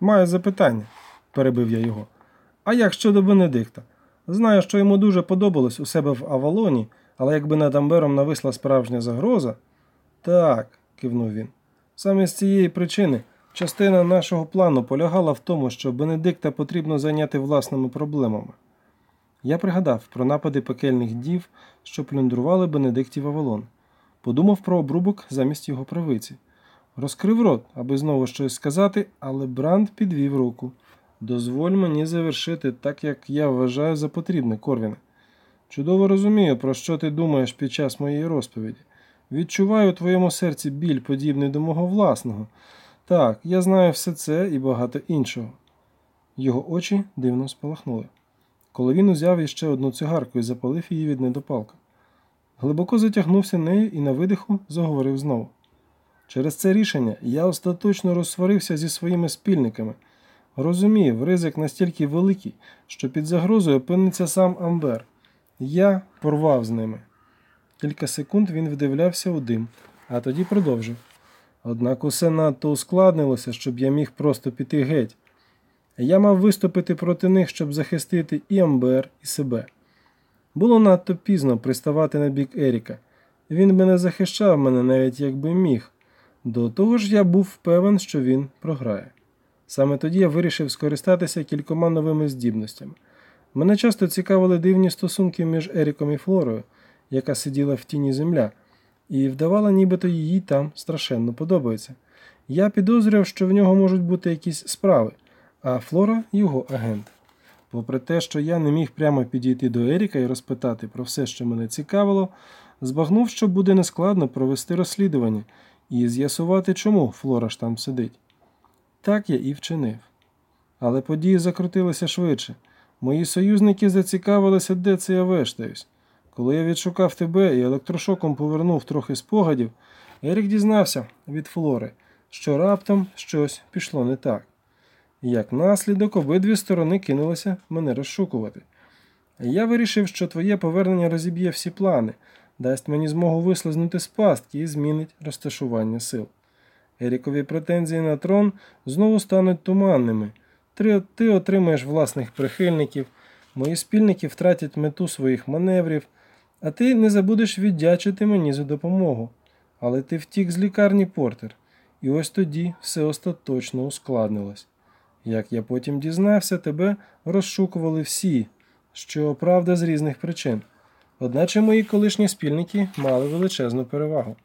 Маю запитання, перебив я його. А як щодо Бенедикта? Знаю, що йому дуже подобалось у себе в Авалоні, але якби над Амбером нависла справжня загроза. Так, кивнув він. Саме з цієї причини частина нашого плану полягала в тому, що Бенедикта потрібно зайняти власними проблемами. Я пригадав про напади пекельних дів, що плюндрували Бенедиктів Авалон. Подумав про обрубок замість його правиці. Розкрив рот, аби знову щось сказати, але Бранд підвів руку. Дозволь мені завершити так, як я вважаю за потрібне, Корвіне. Чудово розумію, про що ти думаєш під час моєї розповіді. Відчуваю у твоєму серці біль, подібний до мого власного. Так, я знаю все це і багато іншого. Його очі дивно спалахнули. Коли він узяв іще одну цигарку і запалив її від недопалка. Глибоко затягнувся нею і на видиху заговорив знову. Через це рішення я остаточно розсварився зі своїми спільниками. Розумів, ризик настільки великий, що під загрозою опиниться сам Амбер. Я порвав з ними. Кілька секунд він вдивлявся у дим, а тоді продовжив. Однак усе надто ускладнилося, щоб я міг просто піти геть. Я мав виступити проти них, щоб захистити і Амбер, і себе. Було надто пізно приставати на бік Еріка. Він би не захищав мене навіть якби міг. До того ж, я був певен, що він програє. Саме тоді я вирішив скористатися кількома новими здібностями. Мене часто цікавили дивні стосунки між Еріком і Флорою, яка сиділа в тіні земля, і вдавала, нібито їй там страшенно подобається. Я підозрював, що в нього можуть бути якісь справи, а Флора його агент. Попри те, що я не міг прямо підійти до Еріка і розпитати про все, що мене цікавило, збагнув, що буде нескладно провести розслідування і з'ясувати, чому Флора ж там сидить. Так я і вчинив. Але події закрутилися швидше. Мої союзники зацікавилися, де це я вештаюсь. Коли я відшукав тебе і електрошоком повернув трохи спогадів, Ерік дізнався від Флори, що раптом щось пішло не так. Як наслідок, обидві сторони кинулися мене розшукувати. Я вирішив, що твоє повернення розіб'є всі плани, дасть мені змогу вислизнути з пастки і змінить розташування сил. Ерікові претензії на трон знову стануть туманними. Ти, отримаєш власних прихильників, мої спільники втратять мету своїх маневрів, а ти не забудеш віддячити мені за допомогу. Але ти втік з лікарні Портер, і ось тоді все остаточно ускладнилось. Як я потім дізнався, тебе розшукували всі, що правда з різних причин. Одначе мої колишні спільники мали величезну перевагу.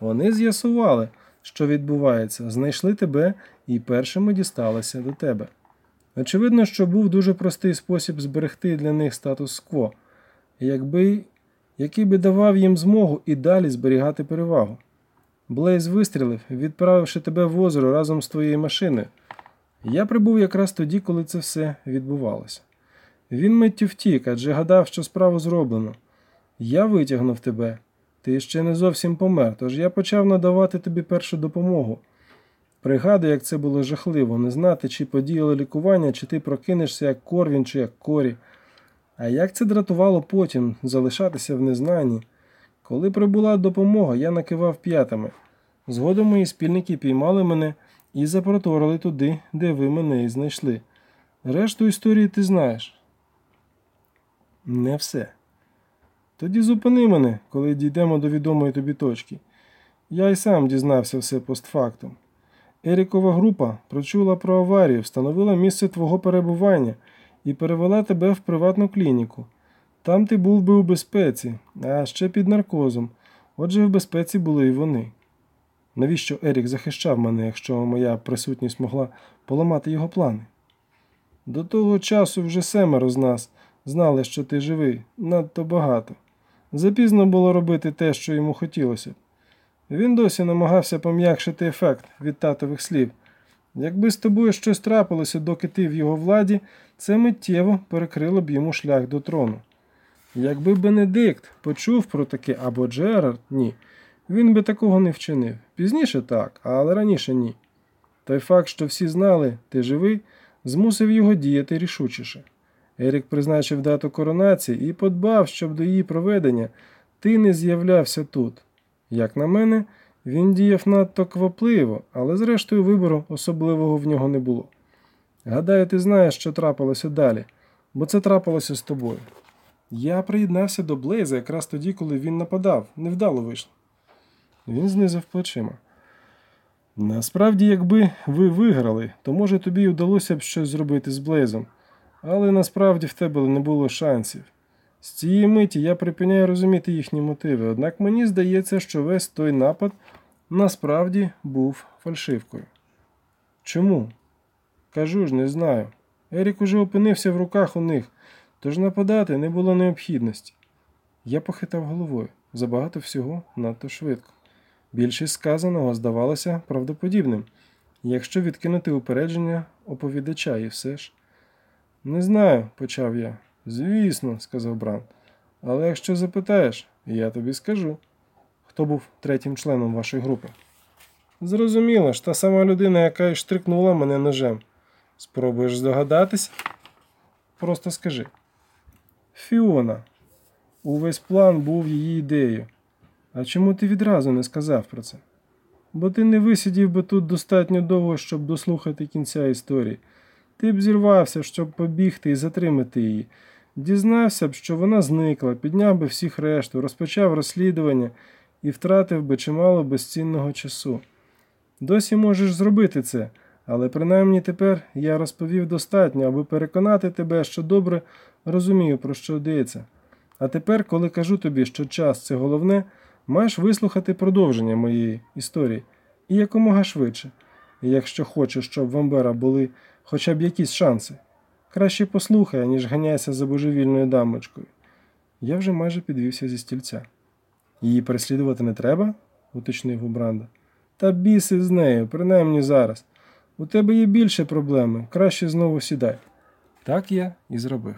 Вони з'ясували, що відбувається, знайшли тебе і першими дісталися до тебе. Очевидно, що був дуже простий спосіб зберегти для них статус-кво, який би давав їм змогу і далі зберігати перевагу. Блейз вистрілив, відправивши тебе в озеро разом з твоєю машиною. Я прибув якраз тоді, коли це все відбувалося. Він миттю втік, адже гадав, що справу зроблено. Я витягнув тебе. Ти ще не зовсім помер, тож я почав надавати тобі першу допомогу. Пригадую, як це було жахливо, не знати, чи подіяло лікування, чи ти прокинешся як корвін, чи як корі. А як це дратувало потім залишатися в незнанні? Коли прибула допомога, я накивав п'ятами. Згодом мої спільники піймали мене і запроторили туди, де ви мене і знайшли. Решту історії ти знаєш. Не все. Тоді зупини мене, коли дійдемо до відомої тобі точки. Я й сам дізнався все постфактум. Ерікова група прочула про аварію, встановила місце твого перебування і перевела тебе в приватну клініку. Там ти був би у безпеці, а ще під наркозом. Отже, в безпеці були і вони. Навіщо Ерік захищав мене, якщо моя присутність могла поламати його плани? До того часу вже семеро з нас знали, що ти живий, надто багато. Запізно було робити те, що йому хотілося. Він досі намагався пом'якшити ефект від татових слів. Якби з тобою щось трапилося, доки ти в його владі, це миттєво перекрило б йому шлях до трону. Якби Бенедикт почув про таке або Джерард, ні, він би такого не вчинив. Пізніше так, але раніше ні. Той факт, що всі знали, ти живий, змусив його діяти рішучіше. Ерік призначив дату коронації і подбав, щоб до її проведення ти не з'являвся тут. Як на мене, він діяв надто квапливо, але зрештою вибору особливого в нього не було. Гадаю, ти знаєш, що трапилося далі, бо це трапилося з тобою. Я приєднався до Блейза якраз тоді, коли він нападав, невдало вийшло. Він знизив плечима. Насправді, якби ви виграли, то може тобі вдалося б щось зробити з Блейзом, але насправді в тебе не було шансів. З цієї миті я припиняю розуміти їхні мотиви, однак мені здається, що весь той напад насправді був фальшивкою. Чому? Кажу ж, не знаю. Ерік уже опинився в руках у них, тож нападати не було необхідності. Я похитав головою забагато всього надто швидко. Більшість сказаного здавалося правдоподібним, якщо відкинути упередження оповідача і все ж. Не знаю, почав я. Звісно, сказав Бран. Але якщо запитаєш, я тобі скажу. Хто був третім членом вашої групи? Зрозуміло ж, та сама людина, яка й штрикнула мене ножем. Спробуєш здогадатись? Просто скажи. Фіона. Увесь план був її ідеєю. А чому ти відразу не сказав про це? Бо ти не висидів би тут достатньо довго, щоб дослухати кінця історії. Ти б зірвався, щоб побігти і затримати її. Дізнався б, що вона зникла, підняв би всіх решту, розпочав розслідування і втратив би чимало безцінного часу. Досі можеш зробити це, але принаймні тепер я розповів достатньо, аби переконати тебе, що добре розумію, про що йдеться. А тепер, коли кажу тобі, що час це головне, маєш вислухати продовження моєї історії і якомога швидше, якщо хочеш, щоб в Амбера були хоча б якісь шанси. Краще послухай, ніж ганяйся за божевільною дамочкою. Я вже майже підвівся зі стільця. Її переслідувати не треба? уточнив Убранда. Та біси з нею, принаймні зараз. У тебе є більше проблеми, краще знову сідай. Так я і зробив.